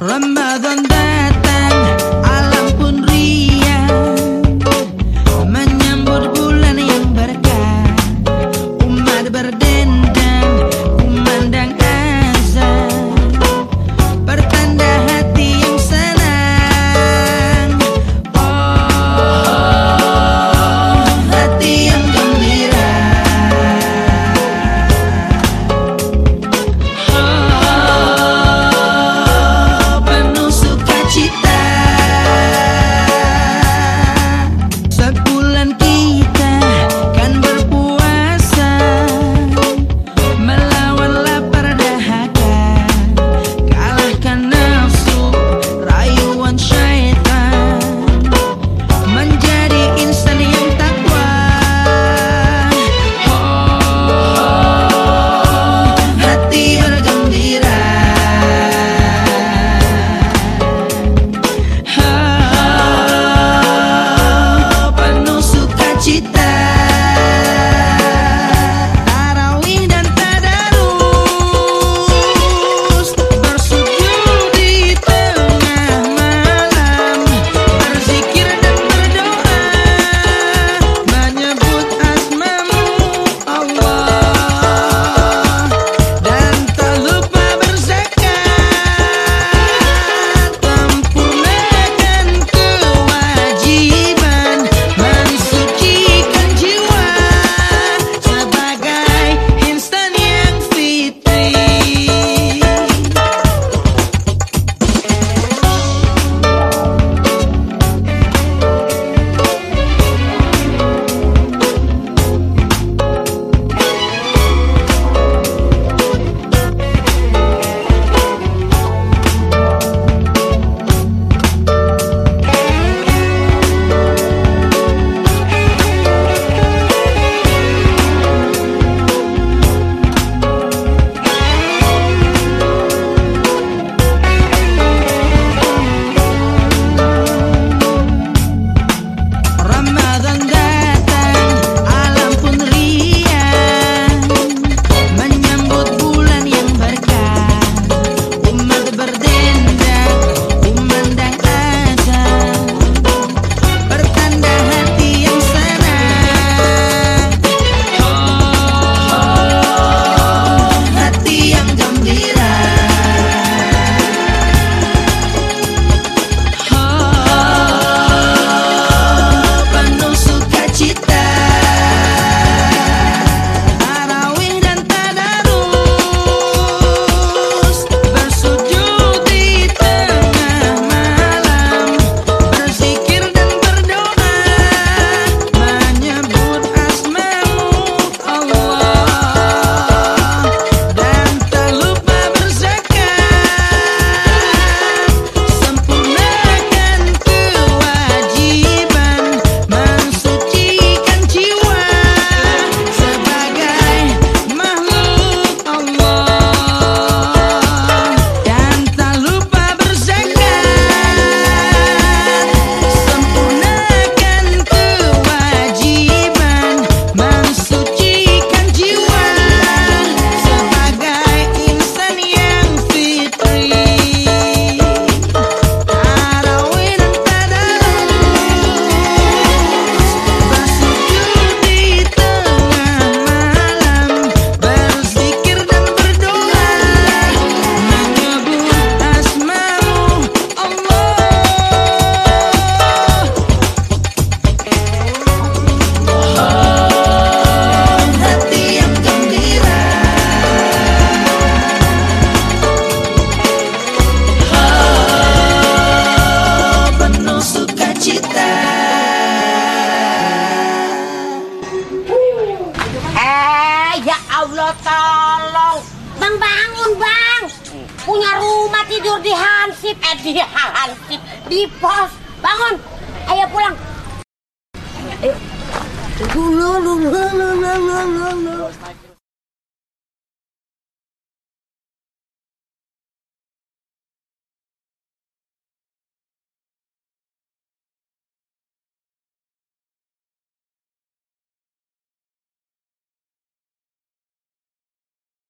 Ramadan tidur di hansip, eh di hansip, di pos. Bangun, ayo pulang. Ayo. Lulu, lulu, lulu, lulu, lulu.